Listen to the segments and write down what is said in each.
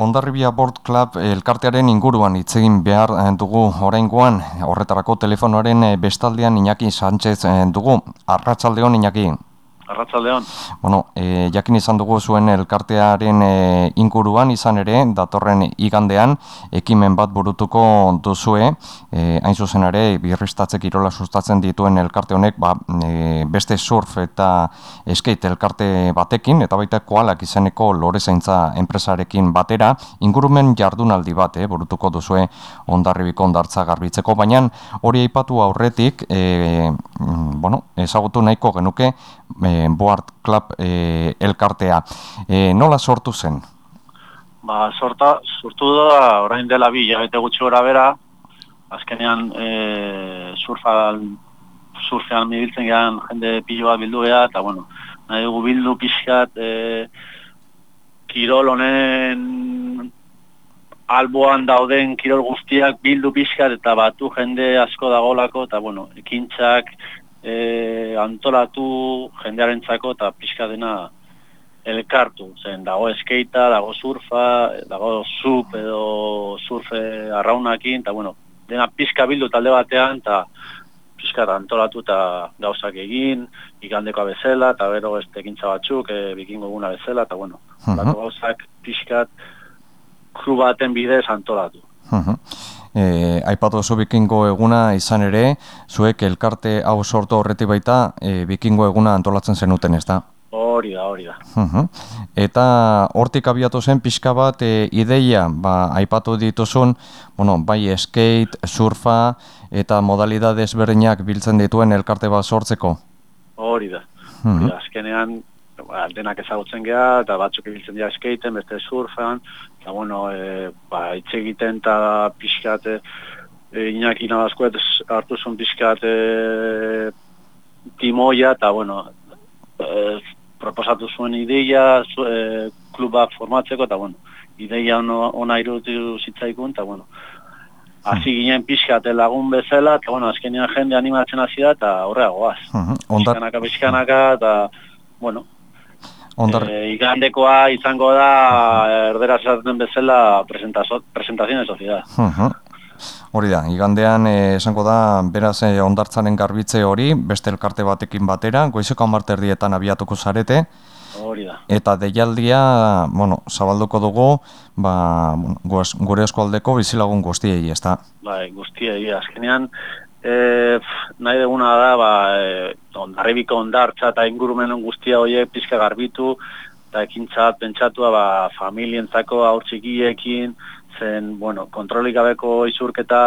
Ondarribia Board Club elkartearen inguruan hitz egin behar eh, dugu oraingoan horretarako telefonoaren eh, bestaldean Iñaki Sánchez eh, dugu. Arratsaldeon Iñaki. Arratsaldeon. Bueno, e, jakin izan dugu zuen elkartearen e, inguruan izan ere, datorren igandean, ekimen bat burutuko duzue, e, hain zuzen ere, birristatzek irola sustatzen dituen elkarte honek, ba, e, beste surf eta skate elkarte batekin, eta baita koalak izeneko lore zaintza enpresarekin batera, ingurumen jardunaldi bat, e, burutuko duzue ondarribiko ondartza garbitzeko, baina hori aipatu aurretik, e, bueno, ezagutu nahiko genuke, e, Board Club e, elkartea. E, nola sortu zen? Ba, sorta, sortu da, orain dela bi, jabete gutxi gora bera, azkenean e, surfal, surfean mibiltzen gehan jende pilo bat bildu geha, eta bueno, nahi dugu bildu pixkat, e, kirol honen alboan dauden kirol guztiak bildu pixkat, eta batu jende asko dagolako, eta bueno, ekintzak, e, antolatu jendearentzako eta pixka dena elkartu. Zen, dago eskeita, dago surfa, dago sup edo surfe arraunakin, eta bueno, dena pixka bildu talde batean, eta pixka antolatu eta gauzak egin, ikandeko bezala, eta bero ez tekintza batzuk, e, bikingo guna bezala, eta bueno, uh -huh. gauzak pixkat kru baten bidez antolatu. Uh e, aipatu oso bikingo eguna izan ere, zuek elkarte hau sortu horreti baita e, bikingo eguna antolatzen zenuten ez da? Hori da, hori da. Eta hortik abiatu zen pixka bat e, ideia, ba, aipatu dituzun, bueno, bai skate, surfa eta modalidade ezberdinak biltzen dituen elkarte bat sortzeko? Hori da. Uh Azkenean, ba, denak ezagutzen geha, eta batzuk ibiltzen dira skaten, beste surfan, eta bueno, e, ba, itxe egiten eta pixkat, e, inaki nabazkoet hartu zuen pixkat e, timoia, eta bueno, e, proposatu zuen ideia, zu, e, klubak formatzeko, eta bueno, ideia ona, ona irutu zitzaikun, eta bueno, Hasi ginen pixkat lagun bezala, eta bueno, azkenean jende animatzen hasi da, eta horreagoaz. Uh -huh. Pixkanaka, pixkanaka, eta bueno, Ondar... E, igandekoa izango da erdera esaten bezala presentazioen soziedad. Uh Hori da, igandean eh, esango da beraz eh, ondartzaren garbitze hori, beste elkarte batekin batera, goizeko amarterdietan abiatuko zarete. Hori da. Eta deialdia, bueno, zabalduko dugu, ba, gure eskualdeko bizilagun guztiei, ez da? Bai, guztiei, azkenean, e, nahi deguna da, ba, e, ondarribiko ondartza eta ingurumen guztia horiek pizka garbitu, eta ekintza pentsatua ba, familientzako aurtsikiekin, zen, bueno, kontrolik gabeko izurketa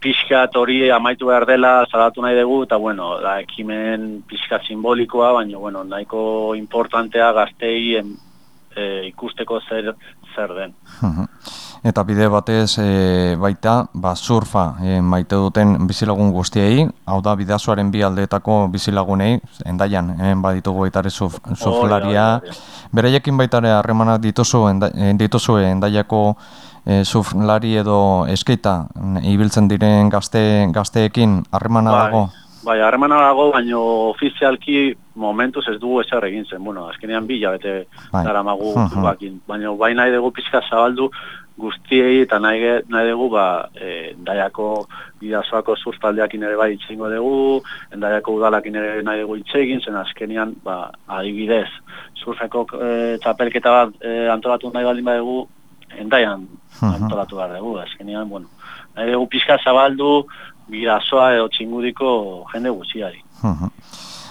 pixkat hori amaitu behar dela, salatu nahi dugu, eta bueno, da ekimen pixka simbolikoa, baina bueno, nahiko importantea gaztei e, ikusteko zer, zer den eta bide batez e, baita ba, surfa e, maite duten bizilagun guztiei, hau da bidazuaren bi aldeetako bizilagunei, endaian, hemen baditugu baitare surf, surflaria, bereiekin baitare harremanak dituzu, enda, e, dituzu endaiako e, surflari edo eskeita ibiltzen diren gazte, gazteekin harremana bai. dago? Bai, harremana dago, baina ofizialki momentuz ez dugu ezer egin zen. Bueno, azkenean bila, bete bai. dara magu, baina bai nahi dugu pizka zabaldu, guztiei eta nahi, nahi dugu ba, e, daiako bidazoako zurtaldeakin ere bai itxingo dugu, endaiako udalakin ere nahi dugu itxegin, zen azkenian ba, adibidez, surfeko e, txapelketa bat e, antolatu nahi baldin badugu, endaian antolatu behar dugu, azkenian, bueno, nahi dugu pixka zabaldu bidazoa edo txingudiko jende guztiari.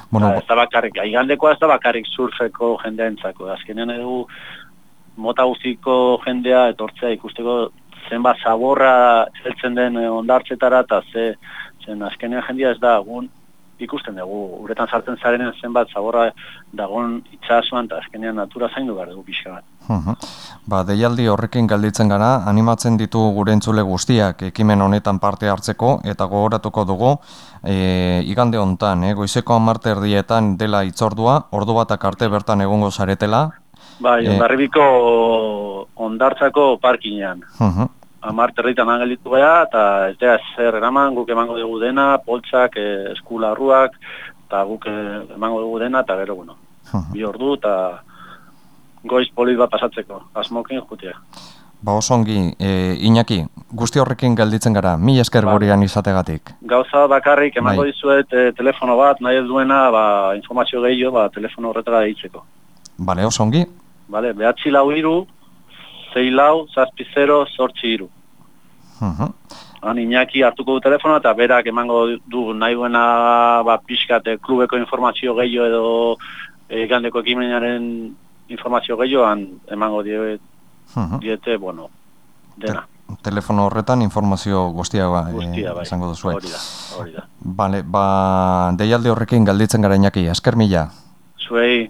Bueno, ez da bakarrik, aigandekoa ez da bakarrik surfeko jendeentzako, azkenean dugu mota guztiko jendea etortzea ikusteko zenbat zaborra heltzen den ondartzetara eta ze zen azkenean jendea ez da egun ikusten dugu uretan sartzen zarenen zenbat zaborra dagon itxasuan eta azkenean natura zaindu behar dugu pixka bat. Ba, deialdi horrekin galditzen gara, animatzen ditu gure entzule guztiak ekimen honetan parte hartzeko eta gogoratuko dugu e, igande hontan, eh, goizeko amarte erdietan dela itzordua, ordu batak arte bertan egongo zaretela, Bai, e... ondarribiko ondartzako parkinean. Uh -huh. Amar territan angelitu gara, eta ez da zer eraman, guk emango dugu dena, poltsak, eh, eskularruak, eta guk emango dugu dena, eta gero, bueno, uh -huh. bi ordu, eta goiz polit bat pasatzeko, asmokin jutia. Ba, oso ongi, e, Iñaki, guzti horrekin gelditzen gara, mi esker ba. gorian izategatik. Gauza bakarrik, emango bai. dizuet e, telefono bat, nahi ez duena, ba, informazio gehiago, ba, telefono horretara ditzeko. Bale, oso ongi. Bale, behatzi lau iru, zei lau, zazpi zero, sortzi iru. Uh -huh. Han Iñaki hartuko du telefono eta berak emango du nahi duena ba, pixkate klubeko informazio gehiago edo e, gandeko ekimenaren informazio gehiagoan emango die, uh diete, bueno, dena. telefono horretan informazio guztia ba, guztia, bai. izango duzu. Hori da, hori da. Bale, ba, deialde horrekin galditzen gara inaki, esker mila. Zuei,